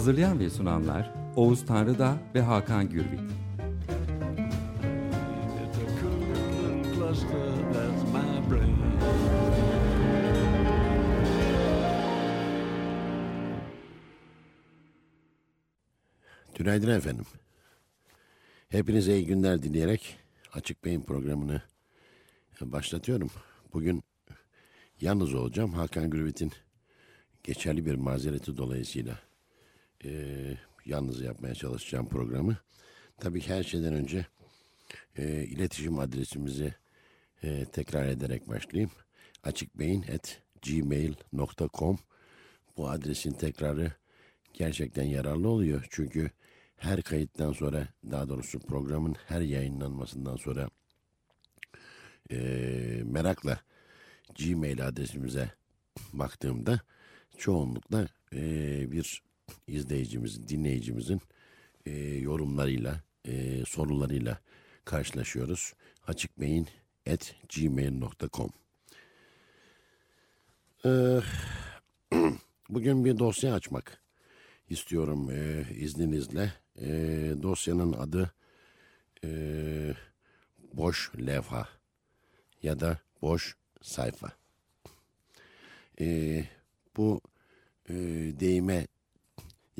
Hazırlayan ve sunanlar Oğuz Tanrıdağ ve Hakan Gürbüz. Günaydın efendim. Hepinize iyi günler dileyerek Açık Beyin programını başlatıyorum. Bugün yalnız olacağım. Hakan Gürvit'in geçerli bir mazereti dolayısıyla eee, yalnız yapmaya çalışacağım programı. Tabii her şeyden önce eee, iletişim adresimizi eee, tekrar ederek başlayayım. açıkbeyin.gmail.com Bu adresin tekrarı gerçekten yararlı oluyor. Çünkü her kayıttan sonra daha doğrusu programın her yayınlanmasından sonra eee, merakla Gmail adresimize baktığımda çoğunlukla eee, bir izleyicimizin, dinleyicimizin eee, yorumlarıyla, eee, sorularıyla karşılaşıyoruz. Açıkbeyin at Eee, Bugün bir dosya açmak istiyorum eee, izninizle. Eee, dosyanın adı eee, boş levha ya da boş sayfa. Eee, bu eee, deyime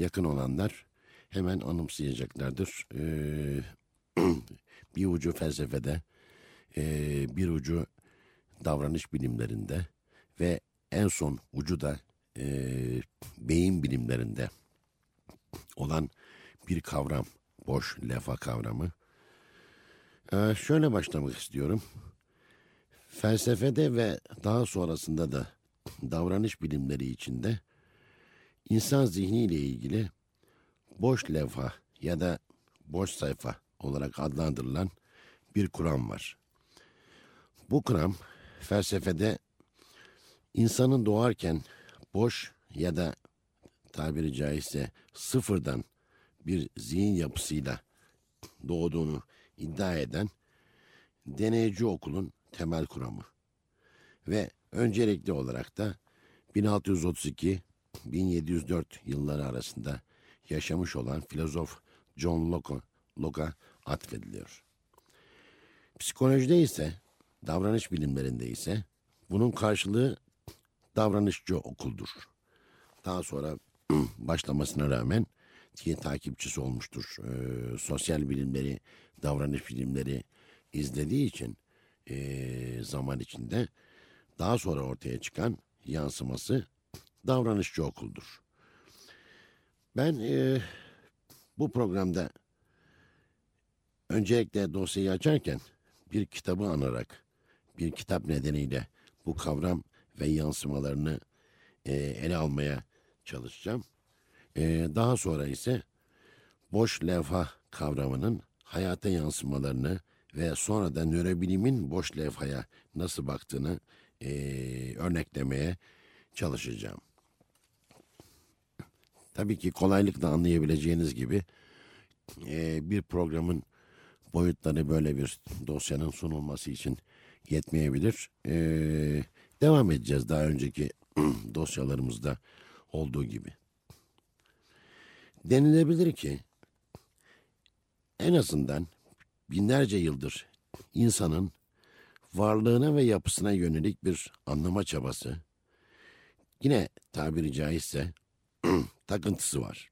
yakın olanlar hemen anımsayacaklardır. Eee, bir ucu felsefede, eee, bir ucu davranış bilimlerinde ve en son ucu da eee, beyin bilimlerinde olan bir kavram, boş lefa kavramı. Ee, şöyle başlamak istiyorum. Felsefede ve daha sonrasında da davranış bilimleri içinde insan zihniyle ilgili boş levha ya da boş sayfa olarak adlandırılan bir kuram var. Bu kuram felsefede insanın doğarken boş ya da tabiri caizse sıfırdan bir zihin yapısıyla doğduğunu iddia eden deneyci okulun temel kuramı. Ve öncelikli olarak da 1632-1704 yılları arasında yaşamış olan filozof John Locke, Locke'a atfediliyor. Psikolojide ise, davranış bilimlerinde ise bunun karşılığı davranışçı okuldur. Daha sonra başlamasına rağmen ki takipçisi olmuştur. Ee, sosyal bilimleri, davranış bilimleri izlediği için ee, zaman içinde daha sonra ortaya çıkan yansıması davranışçı okuldur. Ben ee, bu programda öncelikle dosyayı açarken bir kitabı anarak bir kitap nedeniyle bu kavram ve yansımalarını ee, ele almaya çalışacağım. Ee, daha sonra ise boş levha kavramının hayata yansımalarını ve sonra da nörobilimin boş levhaya nasıl baktığını ee, örneklemeye çalışacağım. Tabii ki kolaylıkla anlayabileceğiniz gibi ee, bir programın boyutları böyle bir dosyanın sunulması için yetmeyebilir. Ee, devam edeceğiz daha önceki dosyalarımızda olduğu gibi. Denilebilir ki en azından binlerce yıldır insanın varlığına ve yapısına yönelik bir anlama çabası, yine tabiri caizse takıntısı var.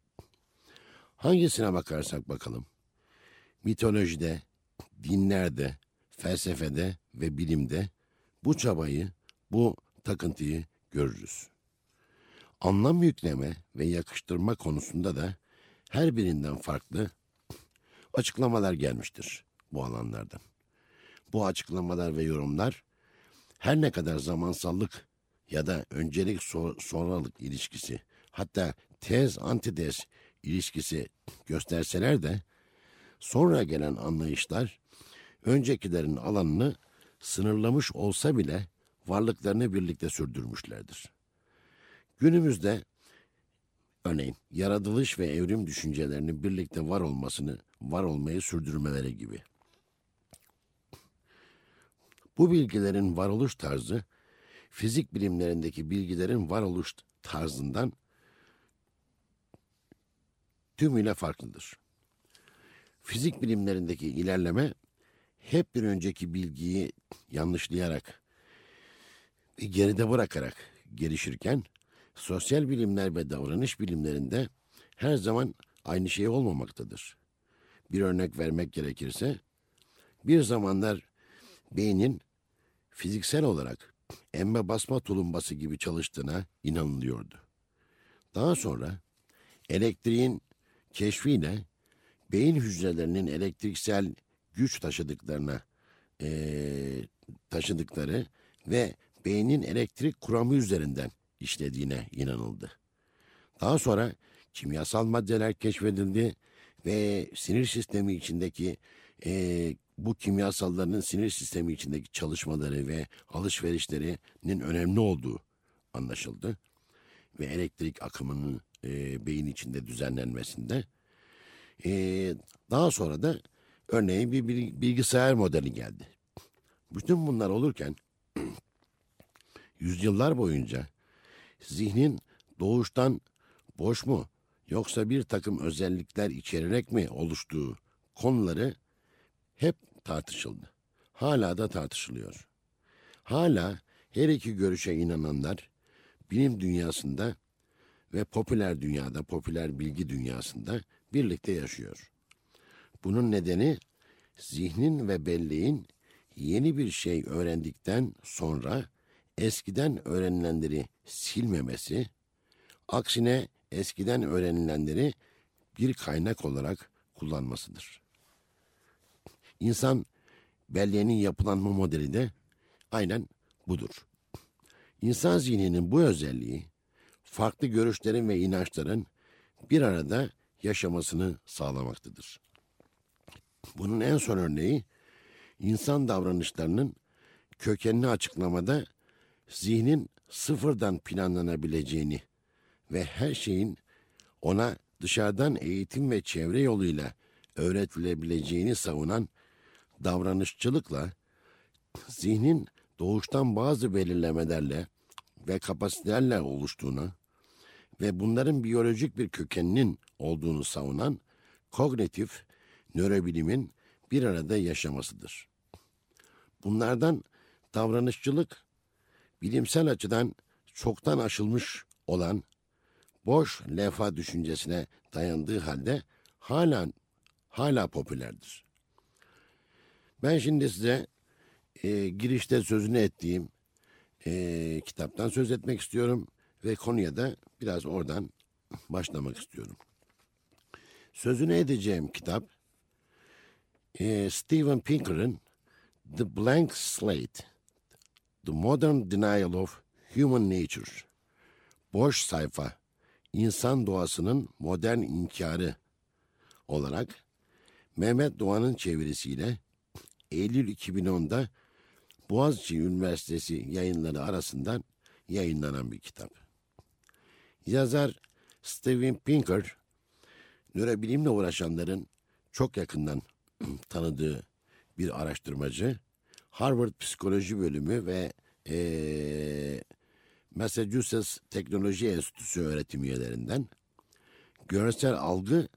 Hangisine bakarsak bakalım, mitolojide, dinlerde, felsefede ve bilimde bu çabayı, bu takıntıyı görürüz. Anlam yükleme ve yakıştırma konusunda da her birinden farklı açıklamalar gelmiştir bu alanlardan. Bu açıklamalar ve yorumlar her ne kadar zamansallık ya da öncelik so- sonralık ilişkisi hatta tez antitez ilişkisi gösterseler de sonra gelen anlayışlar öncekilerin alanını sınırlamış olsa bile varlıklarını birlikte sürdürmüşlerdir. Günümüzde örneğin yaratılış ve evrim düşüncelerinin birlikte var olmasını, var olmayı sürdürmeleri gibi. Bu bilgilerin varoluş tarzı fizik bilimlerindeki bilgilerin varoluş tarzından tümüyle farklıdır. Fizik bilimlerindeki ilerleme hep bir önceki bilgiyi yanlışlayarak ve geride bırakarak gelişirken sosyal bilimler ve davranış bilimlerinde her zaman aynı şey olmamaktadır. Bir örnek vermek gerekirse bir zamanlar beynin fiziksel olarak emme basma tulumbası gibi çalıştığına inanılıyordu. Daha sonra elektriğin keşfiyle beyin hücrelerinin elektriksel güç taşıdıklarına eee, taşıdıkları ve beynin elektrik kuramı üzerinden işlediğine inanıldı. Daha sonra kimyasal maddeler keşfedildi ve sinir sistemi içindeki eee, bu kimyasalların sinir sistemi içindeki çalışmaları ve alışverişlerinin önemli olduğu anlaşıldı. Ve elektrik akımının eee, beyin içinde düzenlenmesinde. Eee, daha sonra da örneğin bir bil- bilgisayar modeli geldi. Bütün bunlar olurken yüzyıllar boyunca zihnin doğuştan boş mu yoksa bir takım özellikler içererek mi oluştuğu konuları hep tartışıldı. Hala da tartışılıyor. Hala her iki görüşe inananlar bilim dünyasında ve popüler dünyada, popüler bilgi dünyasında birlikte yaşıyor. Bunun nedeni zihnin ve belleğin yeni bir şey öğrendikten sonra eskiden öğrenilenleri silmemesi, aksine eskiden öğrenilenleri bir kaynak olarak kullanmasıdır. İnsan belleğinin yapılanma modeli de aynen budur. İnsan zihninin bu özelliği farklı görüşlerin ve inançların bir arada yaşamasını sağlamaktadır. Bunun en son örneği insan davranışlarının kökenini açıklamada zihnin sıfırdan planlanabileceğini ve her şeyin ona dışarıdan eğitim ve çevre yoluyla öğretilebileceğini savunan davranışçılıkla zihnin doğuştan bazı belirlemelerle ve kapasitelerle oluştuğuna ve bunların biyolojik bir kökeninin olduğunu savunan kognitif nörobilimin bir arada yaşamasıdır. Bunlardan davranışçılık bilimsel açıdan çoktan aşılmış olan boş levha düşüncesine dayandığı halde hala hala popülerdir. Ben şimdi size e, girişte sözünü ettiğim e, kitaptan söz etmek istiyorum ve konuya da biraz oradan başlamak istiyorum. Sözünü edeceğim kitap e, Steven Pinker'ın The Blank Slate The Modern Denial of Human Nature Boş sayfa İnsan doğasının modern inkarı olarak Mehmet Doğan'ın çevirisiyle Eylül 2010'da Boğaziçi Üniversitesi yayınları arasından yayınlanan bir kitap. Yazar Steven Pinker, nörobilimle uğraşanların çok yakından tanıdığı bir araştırmacı. Harvard Psikoloji Bölümü ve eee, Massachusetts Teknoloji Enstitüsü öğretim üyelerinden görsel algı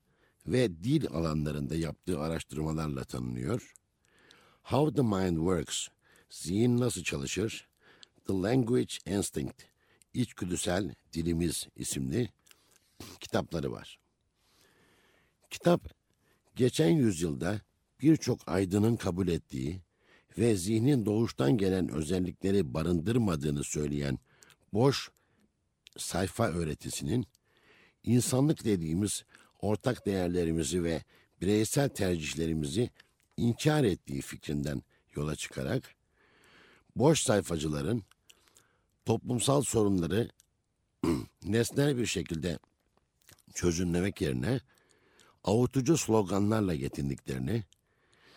ve dil alanlarında yaptığı araştırmalarla tanınıyor. How the Mind Works, Zihin Nasıl Çalışır, The Language Instinct, İçgüdüsel Dilimiz isimli kitapları var. Kitap, geçen yüzyılda birçok aydının kabul ettiği ve zihnin doğuştan gelen özellikleri barındırmadığını söyleyen boş sayfa öğretisinin insanlık dediğimiz ortak değerlerimizi ve bireysel tercihlerimizi inkar ettiği fikrinden yola çıkarak boş sayfacıların toplumsal sorunları nesnel bir şekilde çözümlemek yerine avutucu sloganlarla yetindiklerini,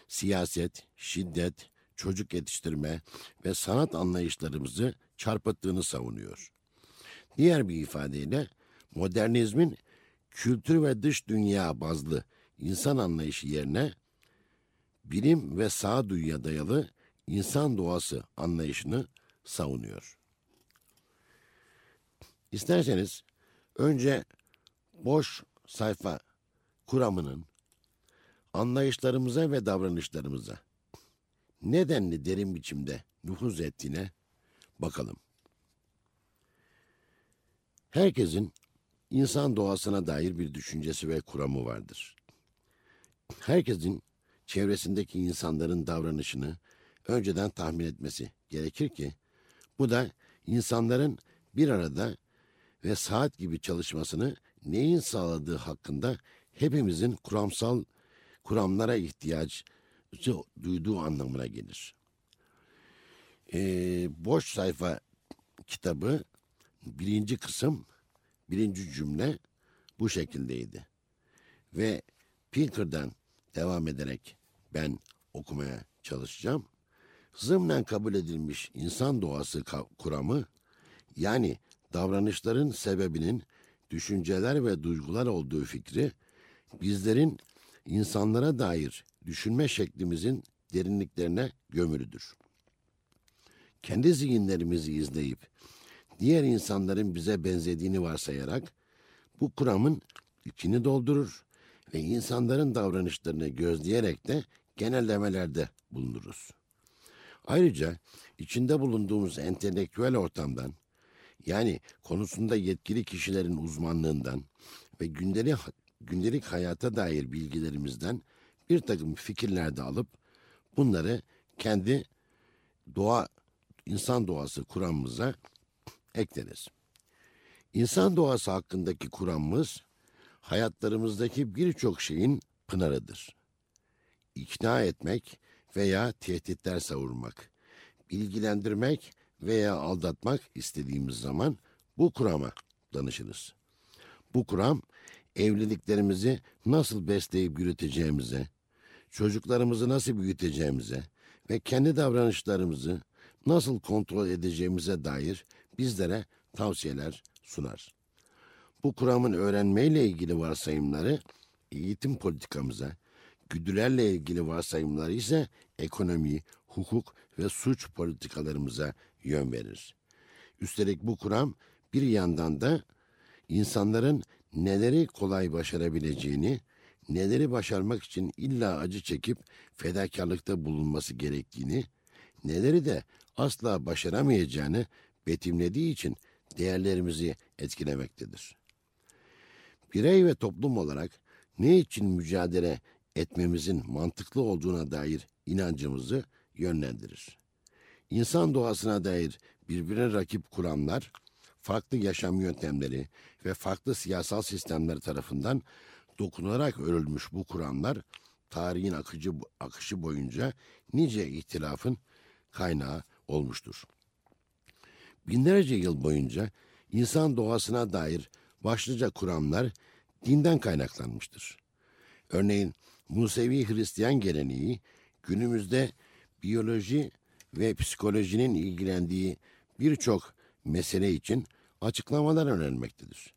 siyaset, şiddet, çocuk yetiştirme ve sanat anlayışlarımızı çarpıttığını savunuyor. Diğer bir ifadeyle modernizmin kültür ve dış dünya bazlı insan anlayışı yerine bilim ve sağduyuya dayalı insan doğası anlayışını savunuyor. İsterseniz önce boş sayfa kuramının anlayışlarımıza ve davranışlarımıza nedenli derin biçimde nüfuz ettiğine bakalım. Herkesin insan doğasına dair bir düşüncesi ve kuramı vardır. Herkesin çevresindeki insanların davranışını önceden tahmin etmesi gerekir ki bu da insanların bir arada ve saat gibi çalışmasını neyin sağladığı hakkında hepimizin kuramsal kuramlara ihtiyaç duyduğu anlamına gelir. Ee, boş sayfa kitabı birinci kısım birinci cümle bu şekildeydi. Ve Pinker'dan devam ederek ben okumaya çalışacağım. Zımnen kabul edilmiş insan doğası kuramı yani davranışların sebebinin düşünceler ve duygular olduğu fikri bizlerin insanlara dair düşünme şeklimizin derinliklerine gömülüdür. Kendi zihinlerimizi izleyip diğer insanların bize benzediğini varsayarak bu kuramın içini doldurur ve insanların davranışlarını gözleyerek de genellemelerde bulunuruz. Ayrıca içinde bulunduğumuz entelektüel ortamdan yani konusunda yetkili kişilerin uzmanlığından ve gündelik, gündelik hayata dair bilgilerimizden bir takım fikirler de alıp bunları kendi doğa, insan doğası kuramımıza ekleriz. İnsan doğası hakkındaki kuramımız hayatlarımızdaki birçok şeyin pınarıdır. İkna etmek veya tehditler savurmak, bilgilendirmek veya aldatmak istediğimiz zaman bu kurama danışırız. Bu kuram evliliklerimizi nasıl besleyip yürüteceğimize, çocuklarımızı nasıl büyüteceğimize ve kendi davranışlarımızı nasıl kontrol edeceğimize dair bizlere tavsiyeler sunar. Bu kuramın öğrenmeyle ilgili varsayımları eğitim politikamıza, güdülerle ilgili varsayımları ise ekonomi, hukuk ve suç politikalarımıza yön verir. Üstelik bu kuram bir yandan da insanların neleri kolay başarabileceğini, neleri başarmak için illa acı çekip fedakarlıkta bulunması gerektiğini, neleri de asla başaramayacağını betimlediği için değerlerimizi etkilemektedir. Birey ve toplum olarak ne için mücadele etmemizin mantıklı olduğuna dair inancımızı yönlendirir. İnsan doğasına dair birbirine rakip kuramlar, farklı yaşam yöntemleri ve farklı siyasal sistemler tarafından dokunarak örülmüş bu kuramlar, tarihin akıcı, akışı boyunca nice ihtilafın kaynağı olmuştur. Binlerce yıl boyunca insan doğasına dair başlıca kuramlar dinden kaynaklanmıştır. Örneğin Musevi Hristiyan geleneği günümüzde biyoloji ve psikolojinin ilgilendiği birçok mesele için açıklamalar önermektedir.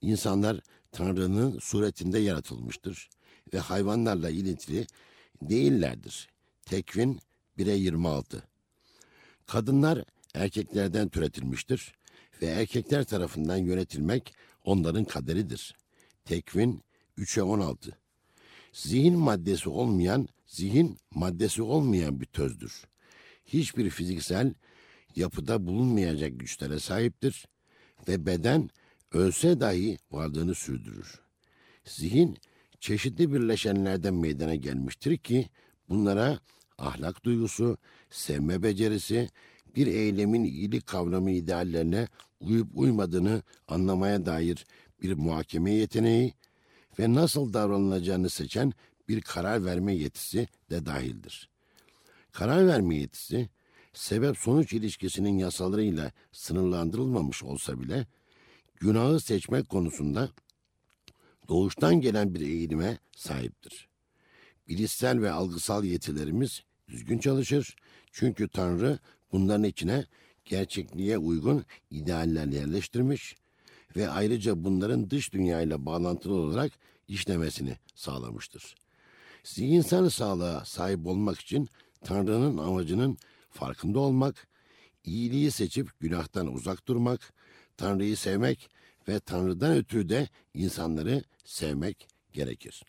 İnsanlar Tanrı'nın suretinde yaratılmıştır ve hayvanlarla ilintili değillerdir. Tekvin 1'e 26 Kadınlar erkeklerden türetilmiştir ve erkekler tarafından yönetilmek onların kaderidir. Tekvin 3'e 16 Zihin maddesi olmayan, zihin maddesi olmayan bir tözdür. Hiçbir fiziksel yapıda bulunmayacak güçlere sahiptir ve beden ölse dahi varlığını sürdürür. Zihin çeşitli birleşenlerden meydana gelmiştir ki bunlara ahlak duygusu, sevme becerisi, bir eylemin iyilik kavramı ideallerine uyup uymadığını anlamaya dair bir muhakeme yeteneği ve nasıl davranılacağını seçen bir karar verme yetisi de dahildir. Karar verme yetisi, sebep-sonuç ilişkisinin yasalarıyla sınırlandırılmamış olsa bile, günahı seçmek konusunda doğuştan gelen bir eğilime sahiptir. Bilişsel ve algısal yetilerimiz düzgün çalışır. Çünkü Tanrı bunların içine gerçekliğe uygun idealler yerleştirmiş ve ayrıca bunların dış dünyayla bağlantılı olarak işlemesini sağlamıştır. Zihinsel sağlığa sahip olmak için Tanrı'nın amacının farkında olmak, iyiliği seçip günahtan uzak durmak, Tanrı'yı sevmek ve Tanrı'dan ötürü de insanları sevmek gerekir.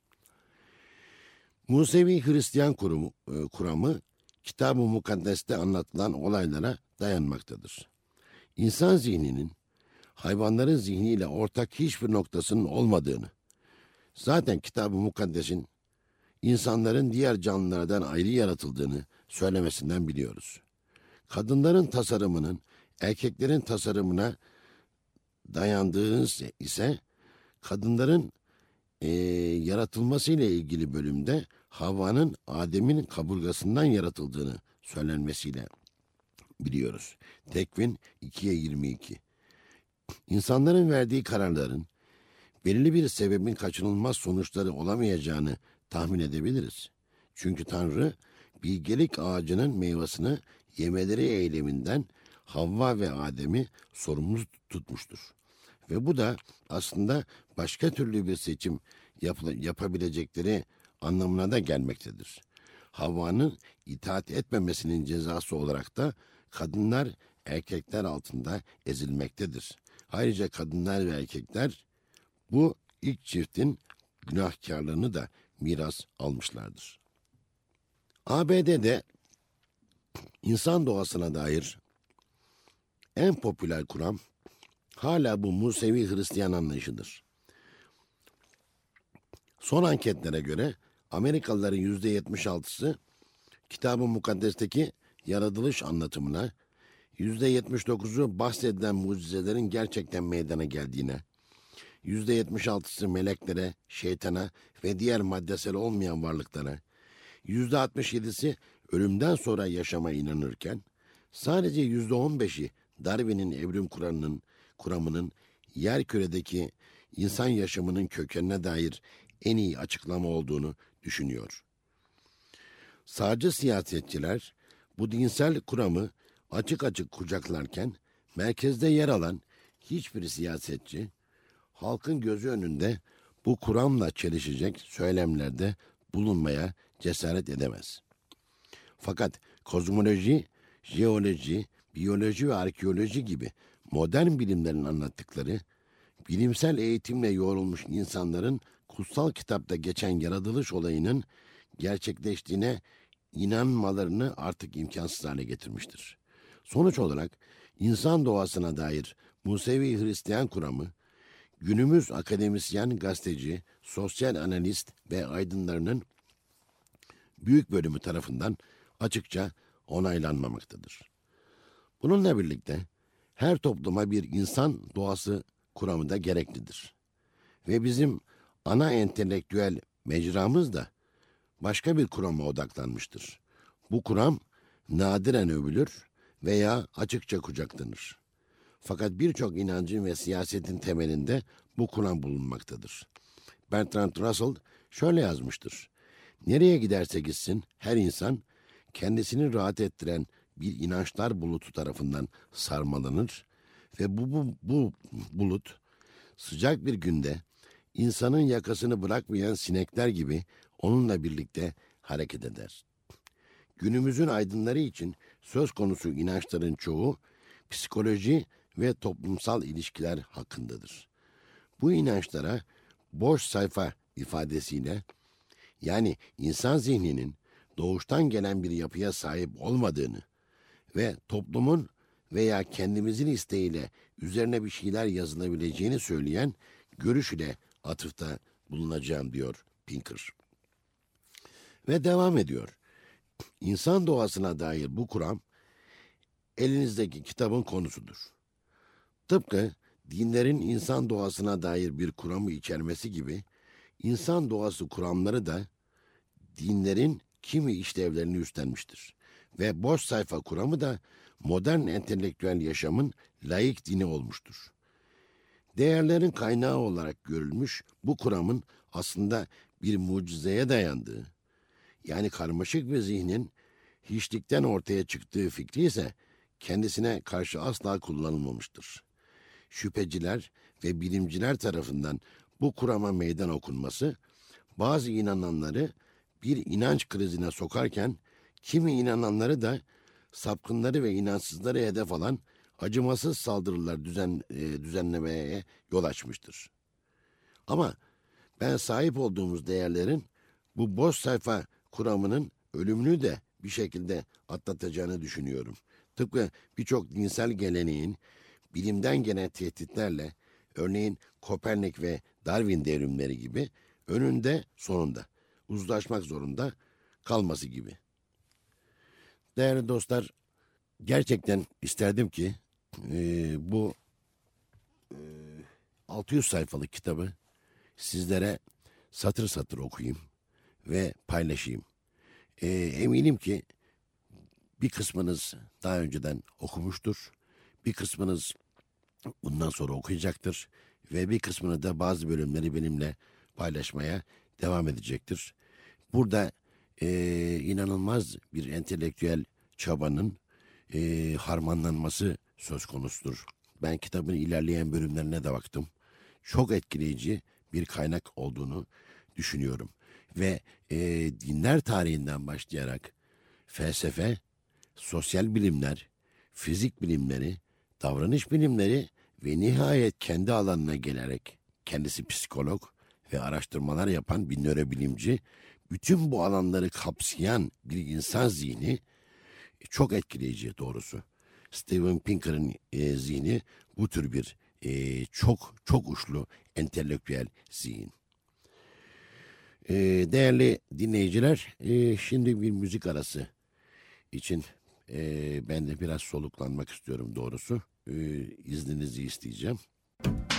Musevi Hristiyan kurumu, e, kuramı Kitab-ı Mukaddes'te anlatılan olaylara dayanmaktadır. İnsan zihninin hayvanların zihniyle ortak hiçbir noktasının olmadığını, zaten Kitab-ı Mukaddes'in insanların diğer canlılardan ayrı yaratıldığını söylemesinden biliyoruz. Kadınların tasarımının erkeklerin tasarımına dayandığınız ise kadınların e, yaratılmasıyla ilgili bölümde Havva'nın Adem'in kaburgasından yaratıldığını söylenmesiyle biliyoruz. Tekvin 2'ye 22. İnsanların verdiği kararların belirli bir sebebin kaçınılmaz sonuçları olamayacağını tahmin edebiliriz. Çünkü Tanrı bilgelik ağacının meyvasını yemeleri eyleminden Havva ve Adem'i sorumlu tutmuştur. Ve bu da aslında başka türlü bir seçim yap yapabilecekleri anlamına da gelmektedir. Havva'nın itaat etmemesinin cezası olarak da kadınlar erkekler altında ezilmektedir. Ayrıca kadınlar ve erkekler bu ilk çiftin günahkarlığını da miras almışlardır. ABD'de insan doğasına dair en popüler kuram hala bu Musevi Hristiyan anlayışıdır. Son anketlere göre Amerikalıların yüzde yetmiş altısı kitabı mukaddesteki yaratılış anlatımına, yüzde yetmiş dokuzu bahsedilen mucizelerin gerçekten meydana geldiğine, yüzde yetmiş altısı meleklere, şeytana ve diğer maddesel olmayan varlıklara, yüzde altmış yedisi ölümden sonra yaşama inanırken, sadece yüzde on beşi Darwin'in evrim kuramının, kuramının yer küredeki insan yaşamının kökenine dair en iyi açıklama olduğunu düşünüyor. Sağcı siyasetçiler bu dinsel kuramı açık açık kucaklarken merkezde yer alan hiçbir siyasetçi halkın gözü önünde bu kuramla çelişecek söylemlerde bulunmaya cesaret edemez. Fakat kozmoloji, jeoloji, biyoloji ve arkeoloji gibi modern bilimlerin anlattıkları, bilimsel eğitimle yoğrulmuş insanların kutsal kitapta geçen yaratılış olayının gerçekleştiğine inanmalarını artık imkansız hale getirmiştir. Sonuç olarak insan doğasına dair Musevi Hristiyan kuramı, günümüz akademisyen, gazeteci, sosyal analist ve aydınlarının büyük bölümü tarafından açıkça onaylanmamaktadır. Bununla birlikte her topluma bir insan doğası kuramı da gereklidir. Ve bizim ana entelektüel mecramız da başka bir kurama odaklanmıştır. Bu kuram nadiren övülür veya açıkça kucaklanır. Fakat birçok inancın ve siyasetin temelinde bu kuram bulunmaktadır. Bertrand Russell şöyle yazmıştır. Nereye giderse gitsin her insan kendisini rahat ettiren bir inançlar bulutu tarafından sarmalanır ve bu, bu, bu bulut sıcak bir günde insanın yakasını bırakmayan sinekler gibi onunla birlikte hareket eder. Günümüzün aydınları için söz konusu inançların çoğu psikoloji ve toplumsal ilişkiler hakkındadır. Bu inançlara boş sayfa ifadesiyle yani insan zihninin doğuştan gelen bir yapıya sahip olmadığını ve toplumun veya kendimizin isteğiyle üzerine bir şeyler yazılabileceğini söyleyen görüş ile atıfta bulunacağım diyor Pinker. Ve devam ediyor. İnsan doğasına dair bu kuram elinizdeki kitabın konusudur. Tıpkı dinlerin insan doğasına dair bir kuramı içermesi gibi insan doğası kuramları da dinlerin kimi işlevlerini üstlenmiştir. Ve boş sayfa kuramı da modern entelektüel yaşamın layık dini olmuştur. Değerlerin kaynağı olarak görülmüş bu kuramın aslında bir mucizeye dayandığı, yani karmaşık bir zihnin hiçlikten ortaya çıktığı fikri ise kendisine karşı asla kullanılmamıştır. Şüpheciler ve bilimciler tarafından bu kurama meydan okunması, bazı inananları bir inanç krizine sokarken, kimi inananları da sapkınları ve inançsızları hedef alan acımasız saldırılar düzen, e, düzenlemeye yol açmıştır. Ama ben sahip olduğumuz değerlerin bu boş sayfa kuramının ölümünü de bir şekilde atlatacağını düşünüyorum. Tıpkı birçok dinsel geleneğin bilimden gelen tehditlerle örneğin Kopernik ve Darwin devrimleri gibi önünde sonunda uzlaşmak zorunda kalması gibi. Değerli dostlar, gerçekten isterdim ki e, bu e, 600 sayfalık kitabı sizlere satır satır okuyayım ve paylaşayım. E, eminim ki bir kısmınız daha önceden okumuştur. Bir kısmınız bundan sonra okuyacaktır. Ve bir kısmını da bazı bölümleri benimle paylaşmaya devam edecektir. Burada e, inanılmaz bir entelektüel çabanın e, harmanlanması söz konusudur. Ben kitabın ilerleyen bölümlerine de baktım. Çok etkileyici bir kaynak olduğunu düşünüyorum. Ve e, dinler tarihinden başlayarak felsefe, sosyal bilimler, fizik bilimleri, davranış bilimleri ve nihayet kendi alanına gelerek kendisi psikolog ve araştırmalar yapan bir nörobilimci bütün bu alanları kapsayan bir insan zihni çok etkileyici doğrusu. Steven Pinker'ın e, zihni bu tür bir e, çok çok uçlu entelektüel zihin. E, değerli dinleyiciler, e, şimdi bir müzik arası için e, ben de biraz soluklanmak istiyorum doğrusu. E, izninizi isteyeceğim. I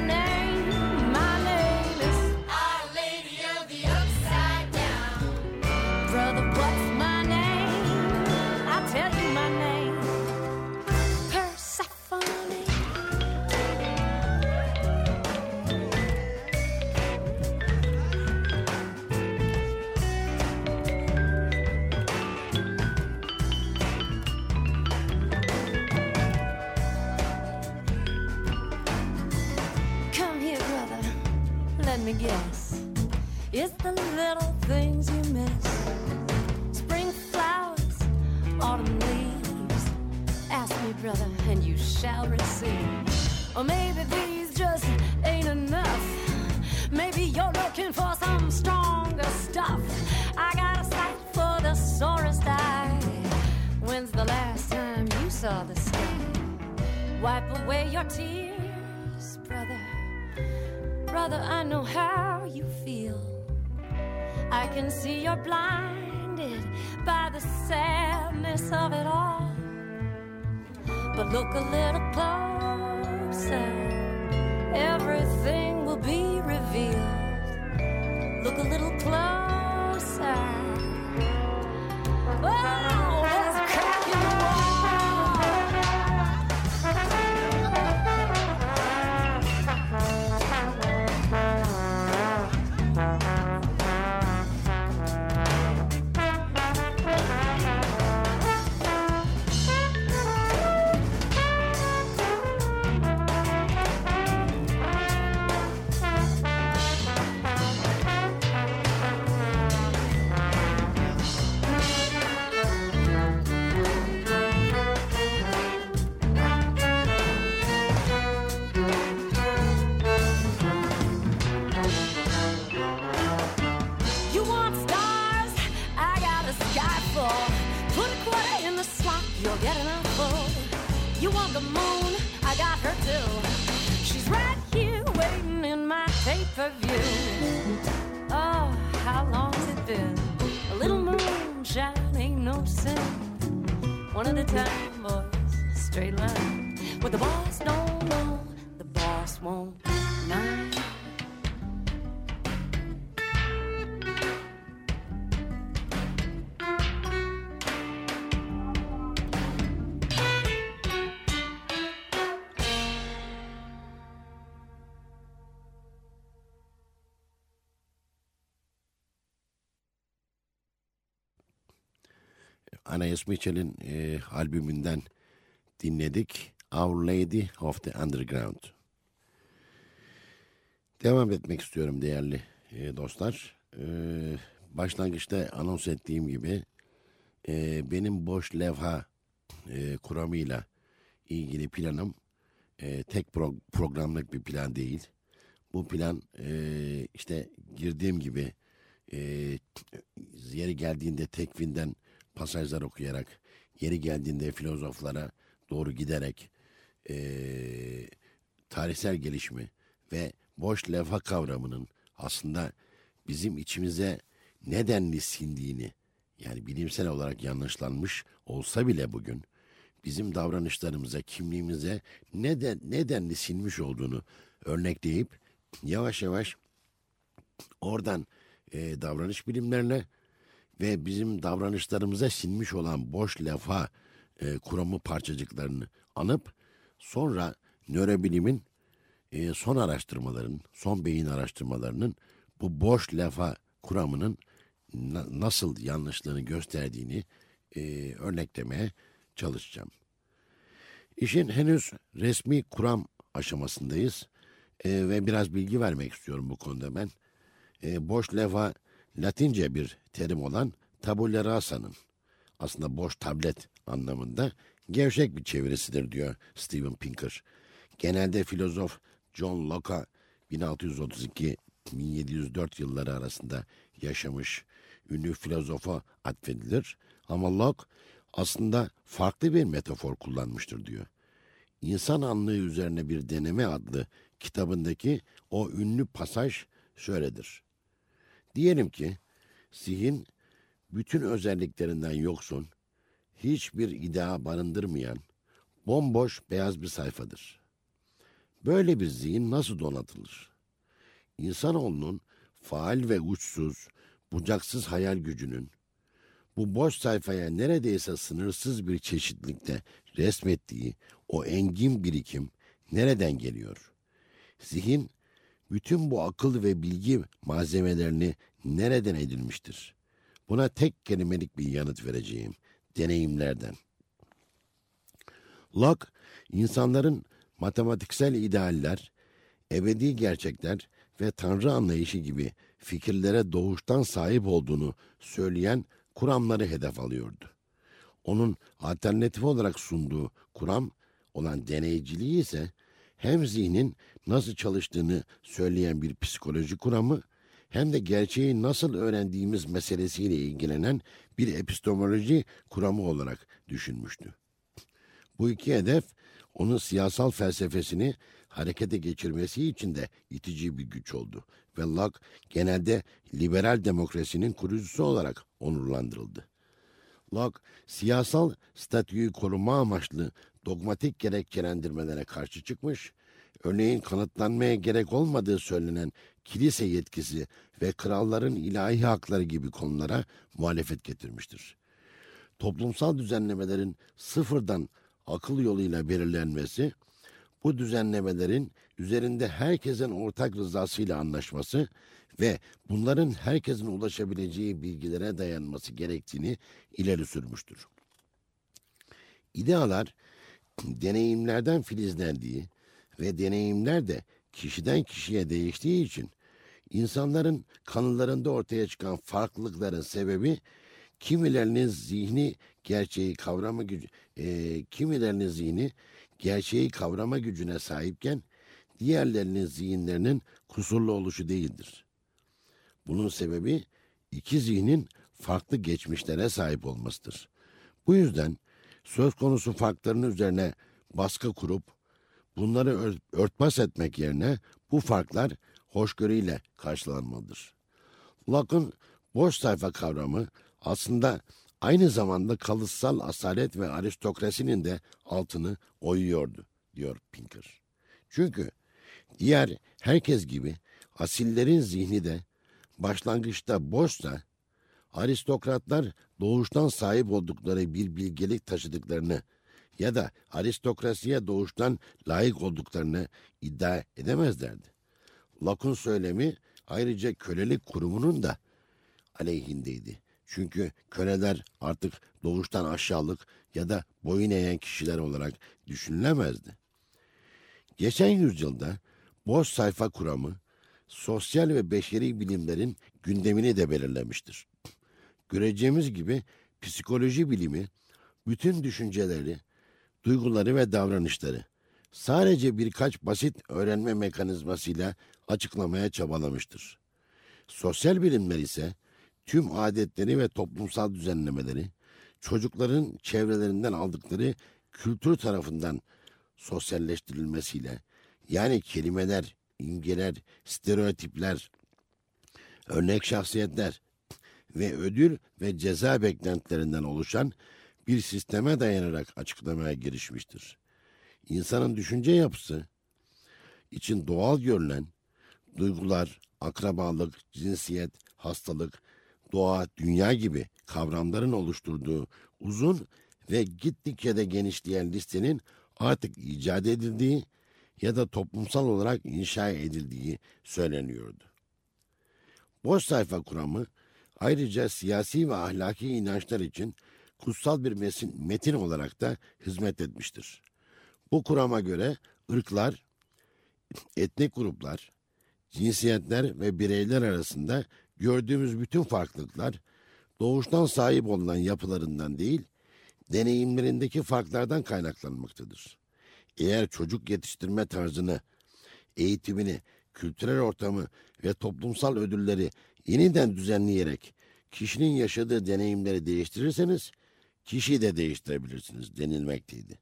see you're blinded by the sadness of it all. But look a little closer, everything will be revealed. Look a little closer. Anais Mitchell'in e, albümünden dinledik. Our Lady of the Underground. Devam etmek istiyorum değerli e, dostlar. E, başlangıçta anons ettiğim gibi e, benim boş levha e, kuramıyla ilgili planım e, tek pro- programlık bir plan değil. Bu plan e, işte girdiğim gibi e, yeri geldiğinde tekvinden pasajlar okuyarak, yeri geldiğinde filozoflara doğru giderek e, tarihsel gelişimi ve boş levha kavramının aslında bizim içimize nedenli sindiğini yani bilimsel olarak yanlışlanmış olsa bile bugün bizim davranışlarımıza, kimliğimize neden nedenli sinmiş olduğunu örnekleyip yavaş yavaş oradan e, davranış bilimlerine ve bizim davranışlarımıza sinmiş olan boş lafa e, kuramı parçacıklarını anıp sonra nörobilimin e, son araştırmaların, son beyin araştırmalarının bu boş lafa kuramının na- nasıl yanlışlığını gösterdiğini e, örneklemeye çalışacağım. İşin henüz resmi kuram aşamasındayız E, ve biraz bilgi vermek istiyorum bu konuda ben. E, boş leva Latince bir terim olan tabula rasa'nın aslında boş tablet anlamında gevşek bir çevirisidir diyor Steven Pinker. Genelde filozof John Locke'a 1632-1704 yılları arasında yaşamış ünlü filozofa atfedilir. Ama Locke aslında farklı bir metafor kullanmıştır diyor. İnsan anlığı üzerine bir deneme adlı kitabındaki o ünlü pasaj şöyledir. Diyelim ki zihin bütün özelliklerinden yoksun, hiçbir idea barındırmayan, bomboş beyaz bir sayfadır. Böyle bir zihin nasıl donatılır? İnsanoğlunun faal ve uçsuz, bucaksız hayal gücünün, bu boş sayfaya neredeyse sınırsız bir çeşitlilikte resmettiği o engin birikim nereden geliyor? Zihin bütün bu akıl ve bilgi malzemelerini nereden edilmiştir? Buna tek kelimelik bir yanıt vereceğim. Deneyimlerden. Locke, insanların matematiksel idealler, ebedi gerçekler ve tanrı anlayışı gibi fikirlere doğuştan sahip olduğunu söyleyen kuramları hedef alıyordu. Onun alternatif olarak sunduğu kuram olan deneyciliği ise hem zihnin nasıl çalıştığını söyleyen bir psikoloji kuramı hem de gerçeği nasıl öğrendiğimiz meselesiyle ilgilenen bir epistemoloji kuramı olarak düşünmüştü. Bu iki hedef onun siyasal felsefesini harekete geçirmesi için de itici bir güç oldu. Ve Locke genelde liberal demokrasinin kurucusu olarak onurlandırıldı. Locke, siyasal statüyü koruma amaçlı dogmatik gerekçelendirmelere karşı çıkmış, örneğin kanıtlanmaya gerek olmadığı söylenen kilise yetkisi ve kralların ilahi hakları gibi konulara muhalefet getirmiştir. Toplumsal düzenlemelerin sıfırdan akıl yoluyla belirlenmesi, bu düzenlemelerin üzerinde herkesin ortak rızasıyla anlaşması ve bunların herkesin ulaşabileceği bilgilere dayanması gerektiğini ileri sürmüştür. İdealar deneyimlerden filizlendiği ve deneyimler de kişiden kişiye değiştiği için insanların kanılarında ortaya çıkan farklılıkların sebebi kimilerinin zihni gerçeği kavrama gücü e, kimilerinin zihni gerçeği kavrama gücüne sahipken diğerlerinin zihinlerinin kusurlu oluşu değildir. Bunun sebebi iki zihnin farklı geçmişlere sahip olmasıdır. Bu yüzden söz konusu farkların üzerine baskı kurup bunları örtbas etmek yerine bu farklar hoşgörüyle karşılanmalıdır. Locke'un boş sayfa kavramı aslında aynı zamanda kalıtsal asalet ve aristokrasinin de altını oyuyordu, diyor Pinker. Çünkü diğer herkes gibi asillerin zihni de başlangıçta boşsa, aristokratlar doğuştan sahip oldukları bir bilgelik taşıdıklarını ya da aristokrasiye doğuştan layık olduklarını iddia edemezlerdi. Locke'un söylemi ayrıca kölelik kurumunun da aleyhindeydi. Çünkü köleler artık doğuştan aşağılık ya da boyun eğen kişiler olarak düşünülemezdi. Geçen yüzyılda boş sayfa kuramı sosyal ve beşeri bilimlerin gündemini de belirlemiştir. Göreceğimiz gibi psikoloji bilimi bütün düşünceleri, duyguları ve davranışları sadece birkaç basit öğrenme mekanizmasıyla açıklamaya çabalamıştır. Sosyal bilimler ise tüm adetleri ve toplumsal düzenlemeleri çocukların çevrelerinden aldıkları kültür tarafından sosyalleştirilmesiyle yani kelimeler, imgeler, stereotipler, örnek şahsiyetler ve ödül ve ceza beklentilerinden oluşan bir sisteme dayanarak açıklamaya girişmiştir. İnsanın düşünce yapısı için doğal görülen duygular, akrabalık, cinsiyet, hastalık, doğa, dünya gibi kavramların oluşturduğu uzun ve gittikçe de genişleyen listenin artık icat edildiği ya da toplumsal olarak inşa edildiği söyleniyordu. Boş sayfa kuramı ayrıca siyasi ve ahlaki inançlar için kutsal bir metin, metin olarak da hizmet etmiştir. Bu kurama göre ırklar, etnik gruplar, cinsiyetler ve bireyler arasında gördüğümüz bütün farklılıklar doğuştan sahip olunan yapılarından değil, deneyimlerindeki farklardan kaynaklanmaktadır. Eğer çocuk yetiştirme tarzını, eğitimini, kültürel ortamı ve toplumsal ödülleri yeniden düzenleyerek kişinin yaşadığı deneyimleri değiştirirseniz kişiyi de değiştirebilirsiniz denilmekteydi.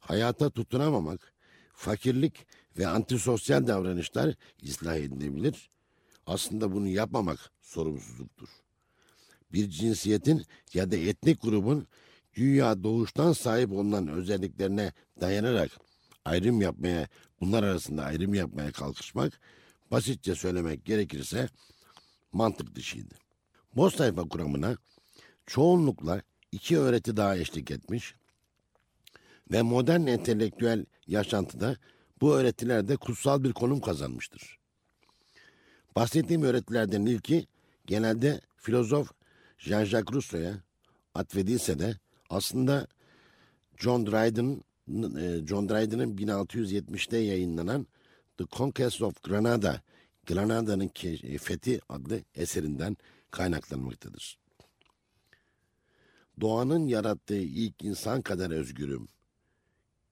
Hayata tutunamamak, fakirlik ve antisosyal davranışlar ıslah edilebilir. Aslında bunu yapmamak sorumsuzluktur. Bir cinsiyetin ya da etnik grubun güya doğuştan sahip olunan özelliklerine dayanarak ayrım yapmaya, bunlar arasında ayrım yapmaya kalkışmak, basitçe söylemek gerekirse mantık dışıydı. Boz sayfa kuramına çoğunlukla iki öğreti daha eşlik etmiş ve modern entelektüel yaşantıda bu öğretilerde kutsal bir konum kazanmıştır. Bahsettiğim öğretilerden ilki genelde filozof Jean-Jacques Rousseau'ya atfedilse de aslında John Dryden e, John Dryden'ın 1670'te yayınlanan The Conquest of Granada, Granada'nın e, fethi adlı eserinden kaynaklanmaktadır. Doğanın yarattığı ilk insan kadar özgürüm.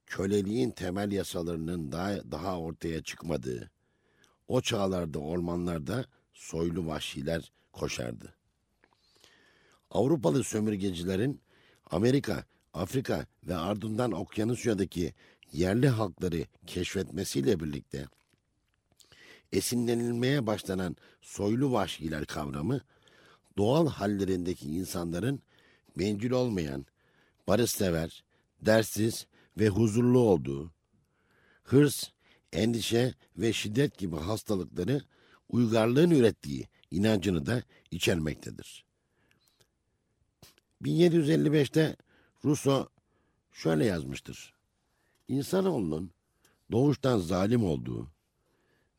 Köleliğin temel yasalarının daha, daha ortaya çıkmadığı, o çağlarda ormanlarda soylu vahşiler koşardı. Avrupalı sömürgecilerin Amerika, Afrika ve ardından Okyanusya'daki yerli halkları keşfetmesiyle birlikte esinlenilmeye başlanan soylu vahşiler kavramı doğal hallerindeki insanların bencil olmayan, barışsever, dersiz ve huzurlu olduğu, hırs, endişe ve şiddet gibi hastalıkları uygarlığın ürettiği inancını da içermektedir. 1755'te Rousseau şöyle yazmıştır. İnsanoğlunun doğuştan zalim olduğu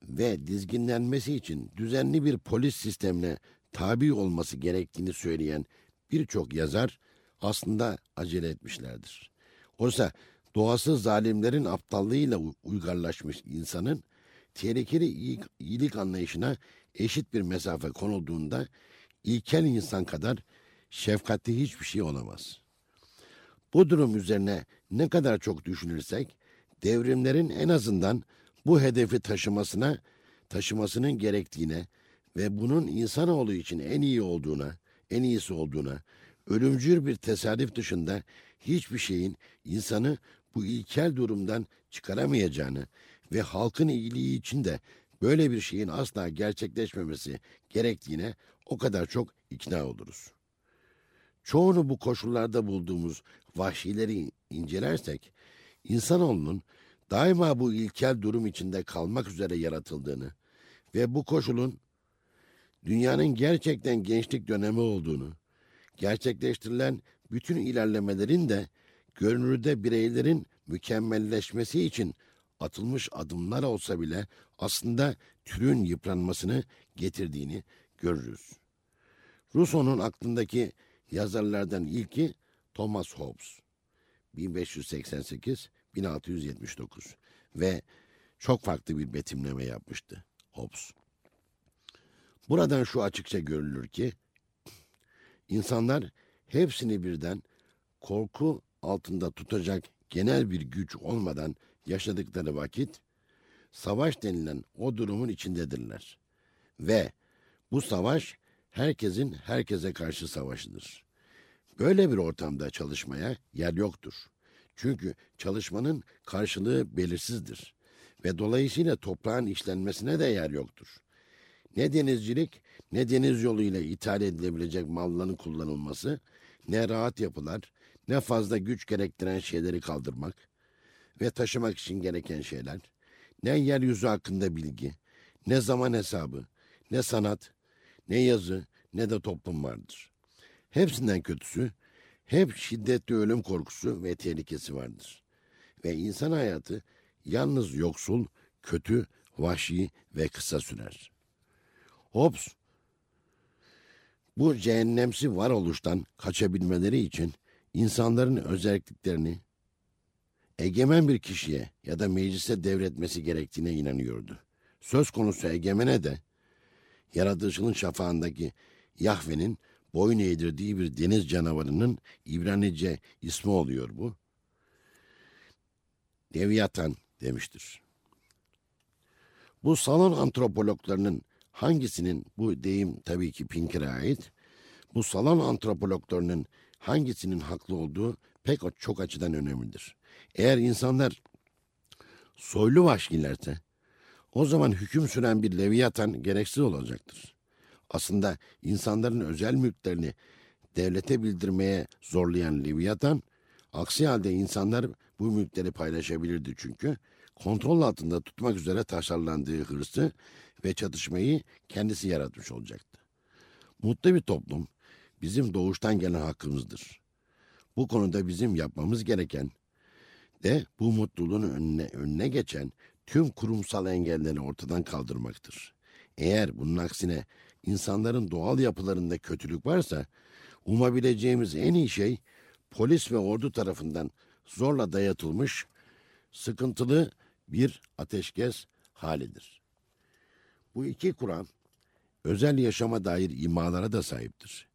ve dizginlenmesi için düzenli bir polis sistemine tabi olması gerektiğini söyleyen birçok yazar aslında acele etmişlerdir. Oysa doğası zalimlerin aptallığıyla uygarlaşmış insanın tehlikeli iyilik anlayışına eşit bir mesafe konulduğunda ilkel insan kadar şefkatli hiçbir şey olamaz. Bu durum üzerine ne kadar çok düşünürsek devrimlerin en azından bu hedefi taşımasına taşımasının gerektiğine ve bunun insanoğlu için en iyi olduğuna, en iyisi olduğuna, ölümcül bir tesadüf dışında hiçbir şeyin insanı bu ilkel durumdan çıkaramayacağını ve halkın iyiliği için de böyle bir şeyin asla gerçekleşmemesi gerektiğine o kadar çok ikna oluruz. Çoğunu bu koşullarda bulduğumuz vahşileri incelersek, insanoğlunun daima bu ilkel durum içinde kalmak üzere yaratıldığını ve bu koşulun dünyanın gerçekten gençlik dönemi olduğunu, gerçekleştirilen bütün ilerlemelerin de görünürde bireylerin mükemmelleşmesi için atılmış adımlar olsa bile aslında türün yıpranmasını getirdiğini görürüz. Rousseau'nun aklındaki yazarlardan ilki Thomas Hobbes. 1588-1679 ve çok farklı bir betimleme yapmıştı Hobbes. Buradan şu açıkça görülür ki insanlar hepsini birden korku altında tutacak genel bir güç olmadan yaşadıkları vakit savaş denilen o durumun içindedirler. Ve bu savaş herkesin herkese karşı savaşıdır. Böyle bir ortamda çalışmaya yer yoktur. Çünkü çalışmanın karşılığı belirsizdir ve dolayısıyla toprağın işlenmesine de yer yoktur. Ne denizcilik ne deniz yoluyla ithal edilebilecek malların kullanılması, ne rahat yapılar, ne fazla güç gerektiren şeyleri kaldırmak ve taşımak için gereken şeyler, ne yeryüzü hakkında bilgi, ne zaman hesabı, ne sanat, ne yazı, ne de toplum vardır. Hepsinden kötüsü, hep şiddetli ölüm korkusu ve tehlikesi vardır. Ve insan hayatı yalnız yoksul, kötü, vahşi ve kısa sürer. Hobbes, bu cehennemsi varoluştan kaçabilmeleri için insanların özelliklerini egemen bir kişiye ya da meclise devretmesi gerektiğine inanıyordu. Söz konusu egemene de yaratılışının şafağındaki Yahve'nin boyun eğdirdiği bir deniz canavarının İbranice ismi oluyor bu. Leviathan demiştir. Bu salon antropologlarının hangisinin bu deyim tabii ki Pinker'e ait. Bu salon antropologlarının hangisinin haklı olduğu pek çok açıdan önemlidir. Eğer insanlar soylu vahşilerse o zaman hüküm süren bir leviathan gereksiz olacaktır. Aslında insanların özel mülklerini devlete bildirmeye zorlayan leviathan, aksi halde insanlar bu mülkleri paylaşabilirdi çünkü kontrol altında tutmak üzere tasarlandığı hırsı ve çatışmayı kendisi yaratmış olacaktı. Mutlu bir toplum bizim doğuştan gelen hakkımızdır. Bu konuda bizim yapmamız gereken de bu mutluluğun önüne, önüne geçen tüm kurumsal engelleri ortadan kaldırmaktır. Eğer bunun aksine insanların doğal yapılarında kötülük varsa umabileceğimiz en iyi şey polis ve ordu tarafından zorla dayatılmış sıkıntılı bir ateşkes halidir. Bu iki Kur'an özel yaşama dair imalara da sahiptir.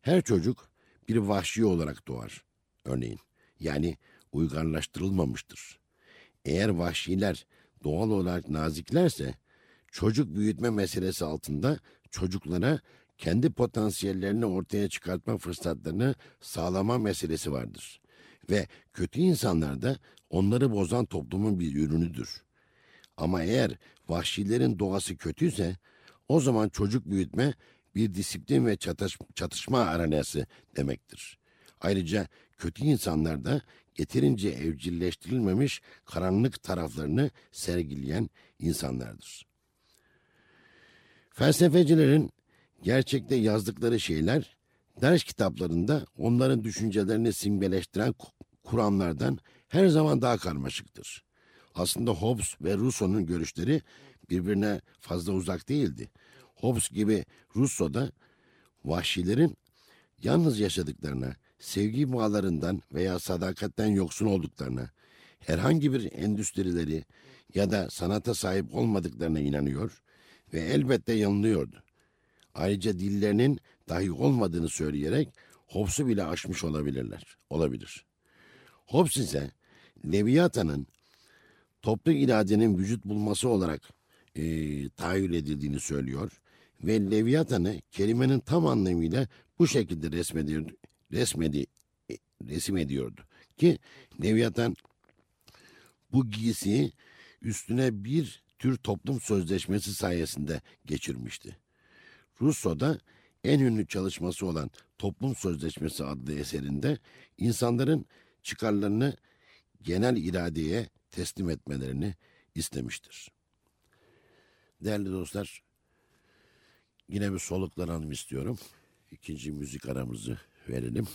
Her çocuk bir vahşi olarak doğar örneğin. Yani uygarlaştırılmamıştır. Eğer vahşiler doğal olarak naziklerse çocuk büyütme meselesi altında çocuklara kendi potansiyellerini ortaya çıkartma fırsatlarını sağlama meselesi vardır. Ve kötü insanlar da onları bozan toplumun bir ürünüdür. Ama eğer vahşilerin doğası kötüyse o zaman çocuk büyütme bir disiplin ve çatış, çatışma arenası demektir. Ayrıca kötü insanlar da yeterince evcilleştirilmemiş karanlık taraflarını sergileyen insanlardır. Felsefecilerin gerçekte yazdıkları şeyler ders kitaplarında onların düşüncelerini simgeleştiren kuramlardan her zaman daha karmaşıktır. Aslında Hobbes ve Rousseau'nun görüşleri birbirine fazla uzak değildi. Hobbes gibi Rousseau da vahşilerin yalnız yaşadıklarına, sevgi bağlarından veya sadakatten yoksun olduklarına, herhangi bir endüstrileri ya da sanata sahip olmadıklarına inanıyor ve elbette yanılıyordu. Ayrıca dillerinin dahi olmadığını söyleyerek Hobbes'u bile aşmış olabilirler. Olabilir. Hobbes ise Leviathan'ın toplu iradenin vücut bulması olarak e, tahayyül edildiğini söylüyor ve Leviathan'ı kelimenin tam anlamıyla bu şekilde resmediyordu, resmedi, e, resim ediyordu. Ki Leviathan bu giysiyi üstüne bir tür toplum sözleşmesi sayesinde geçirmişti. Rousseau'da en ünlü çalışması olan Toplum Sözleşmesi adlı eserinde insanların çıkarlarını genel iradeye teslim etmelerini istemiştir. Değerli dostlar, yine bir soluklanalım istiyorum. İkinci müzik aramızı verelim.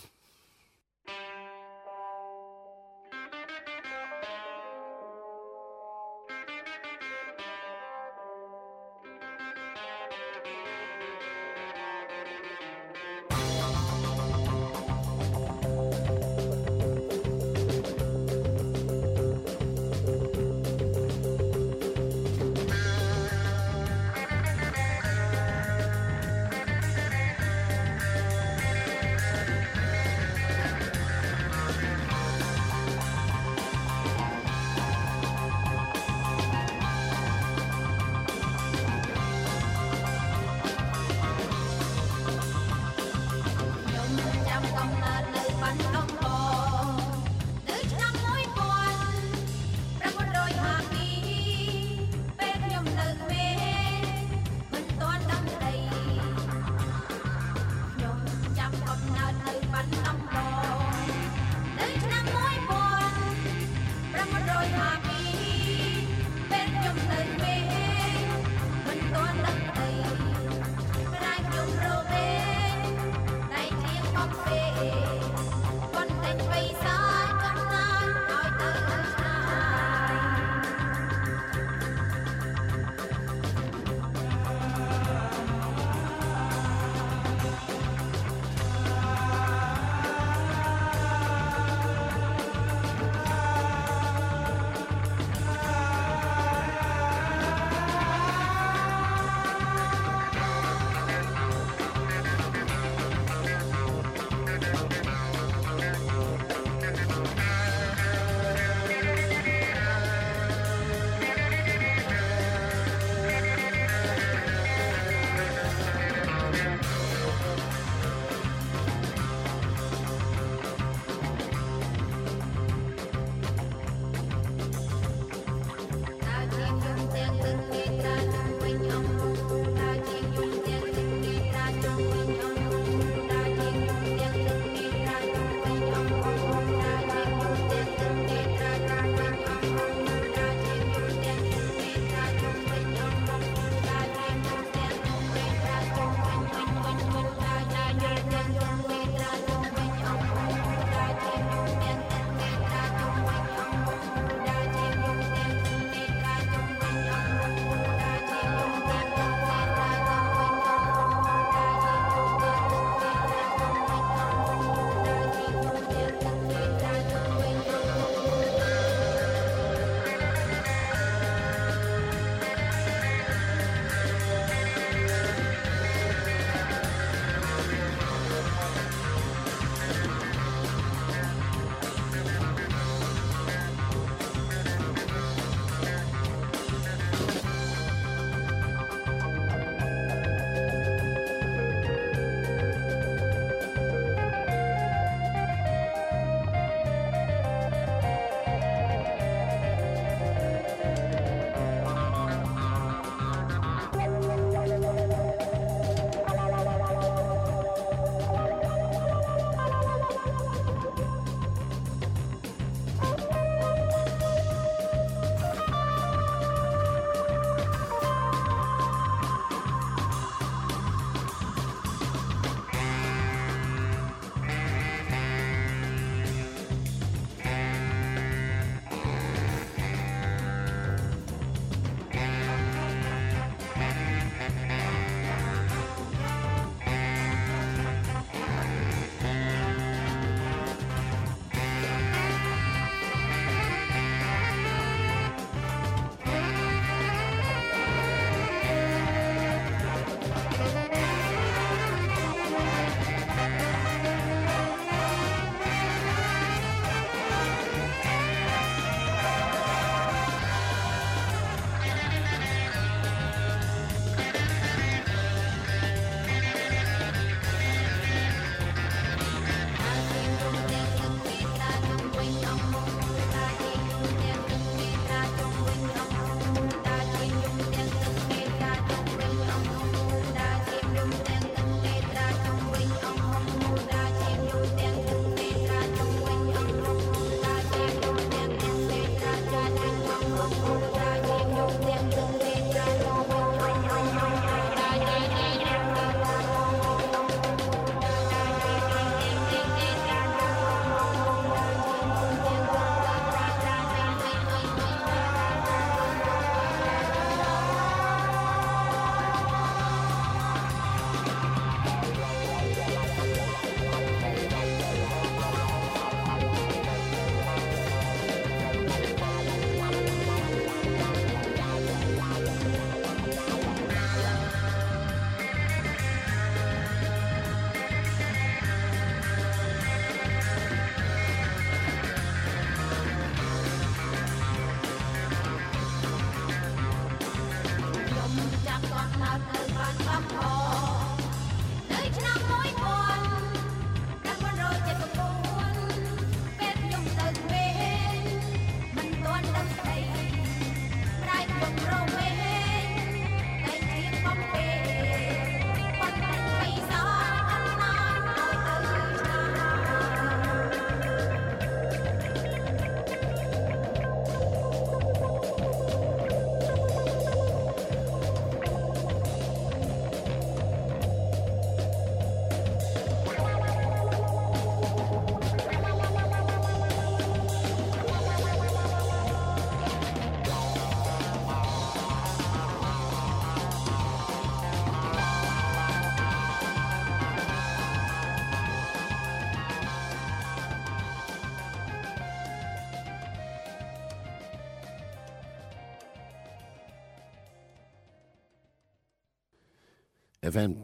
Efendim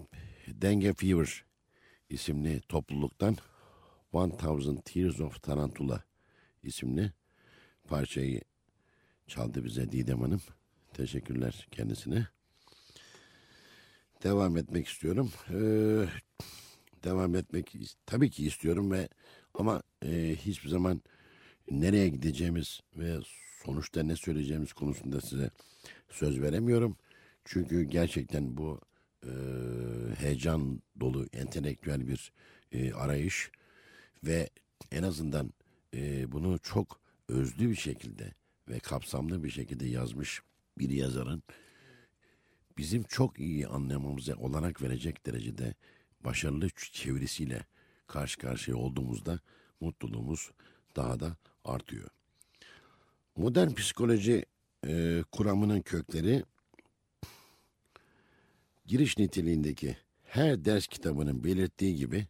Denge Fever isimli topluluktan One Thousand Tears of Tarantula isimli parçayı çaldı bize Didem Hanım. Teşekkürler kendisine. Devam etmek istiyorum. Ee, devam etmek tabii ki istiyorum ve ama e, hiçbir zaman nereye gideceğimiz ve sonuçta ne söyleyeceğimiz konusunda size söz veremiyorum. Çünkü gerçekten bu heyecan dolu entelektüel bir e, arayış ve en azından e, bunu çok özlü bir şekilde ve kapsamlı bir şekilde yazmış bir yazarın bizim çok iyi anlamamıza olanak verecek derecede başarılı çevirisiyle karşı karşıya olduğumuzda mutluluğumuz daha da artıyor. Modern psikoloji e, kuramının kökleri giriş niteliğindeki her ders kitabının belirttiği gibi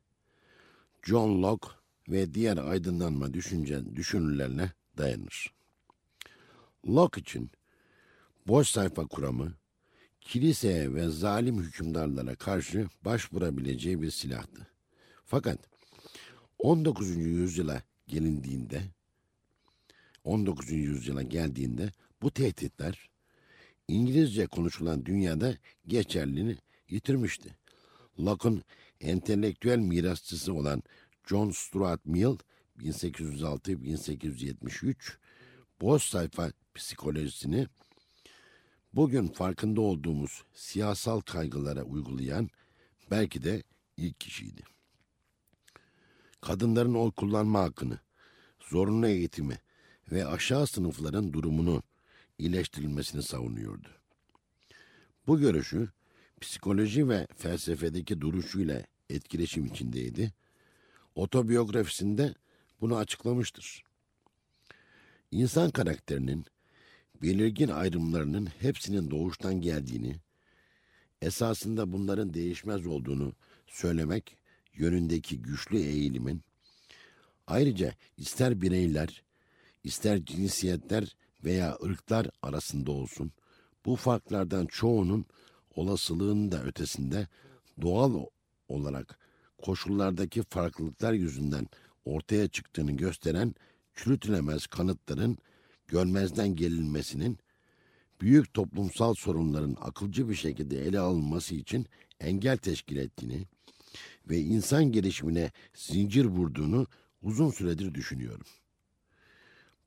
John Locke ve diğer aydınlanma düşünce, düşünürlerine dayanır. Locke için boş sayfa kuramı kiliseye ve zalim hükümdarlara karşı başvurabileceği bir silahtı. Fakat 19. yüzyıla gelindiğinde 19. yüzyıla geldiğinde bu tehditler İngilizce konuşulan dünyada geçerliliğini yitirmişti. Locke'un entelektüel mirasçısı olan John Stuart Mill 1806-1873 boş sayfa psikolojisini bugün farkında olduğumuz siyasal kaygılara uygulayan belki de ilk kişiydi. Kadınların oy kullanma hakkını, zorunlu eğitimi ve aşağı sınıfların durumunu iyileştirilmesini savunuyordu. Bu görüşü psikoloji ve felsefedeki duruşuyla etkileşim içindeydi. Otobiyografisinde bunu açıklamıştır. İnsan karakterinin belirgin ayrımlarının hepsinin doğuştan geldiğini, esasında bunların değişmez olduğunu söylemek yönündeki güçlü eğilimin, ayrıca ister bireyler, ister cinsiyetler veya ırklar arasında olsun, bu farklardan çoğunun olasılığının da ötesinde doğal olarak koşullardaki farklılıklar yüzünden ortaya çıktığını gösteren çürütülemez kanıtların görmezden gelinmesinin büyük toplumsal sorunların akılcı bir şekilde ele alınması için engel teşkil ettiğini ve insan gelişimine zincir vurduğunu uzun süredir düşünüyorum.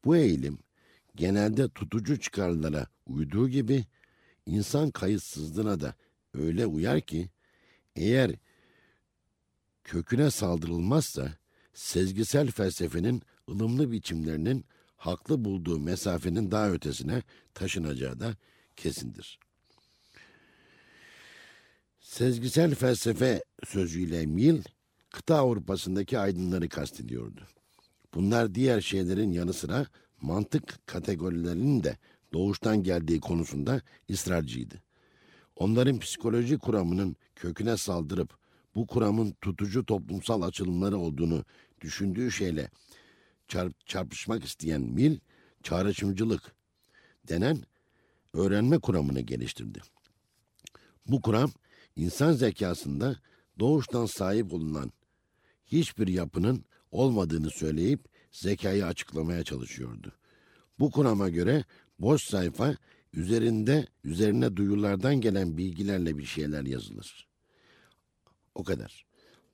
Bu eğilim genelde tutucu çıkarlara uyduğu gibi insan kayıtsızlığına da öyle uyar ki eğer köküne saldırılmazsa sezgisel felsefenin ılımlı biçimlerinin haklı bulduğu mesafenin daha ötesine taşınacağı da kesindir. Sezgisel felsefe sözüyle Mill, kıta Avrupa'sındaki aydınları kastediyordu. Bunlar diğer şeylerin yanı sıra mantık kategorilerinin de doğuştan geldiği konusunda ısrarcıydı. Onların psikoloji kuramının köküne saldırıp bu kuramın tutucu toplumsal açılımları olduğunu düşündüğü şeyle çarp, çarpışmak isteyen Mill, çağrışımcılık denen öğrenme kuramını geliştirdi. Bu kuram insan zekasında doğuştan sahip olunan hiçbir yapının olmadığını söyleyip zekayı açıklamaya çalışıyordu. Bu kurama göre boş sayfa üzerinde üzerine duyulardan gelen bilgilerle bir şeyler yazılır. O kadar.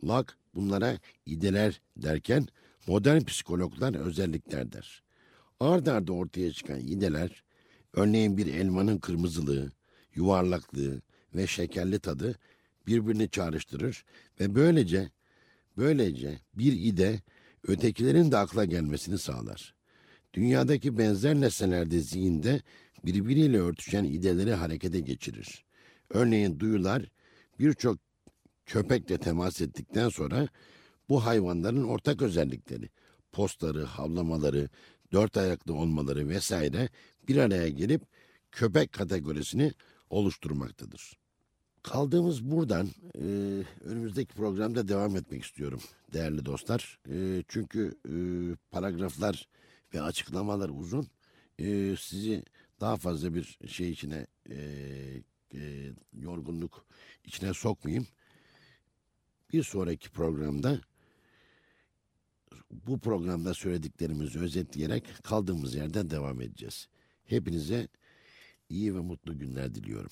Locke bunlara ideler derken modern psikologlar özellikler der. Ard arda ortaya çıkan ideler, örneğin bir elmanın kırmızılığı, yuvarlaklığı ve şekerli tadı birbirini çağrıştırır ve böylece böylece bir ide ötekilerin de akla gelmesini sağlar. Dünyadaki benzer nesnelerde zihinde birbiriyle örtüşen ideleri harekete geçirir. Örneğin duyular birçok köpekle temas ettikten sonra bu hayvanların ortak özellikleri, postları, havlamaları, dört ayaklı olmaları vesaire bir araya gelip köpek kategorisini oluşturmaktadır. Kaldığımız buradan e, önümüzdeki programda devam etmek istiyorum değerli dostlar. E, çünkü e, paragraflar ve açıklamalar uzun. E, sizi daha fazla bir şey içine e, e, yorgunluk içine sokmayayım. Bir sonraki programda bu programda söylediklerimizi özetleyerek kaldığımız yerden devam edeceğiz. Hepinize iyi ve mutlu günler diliyorum.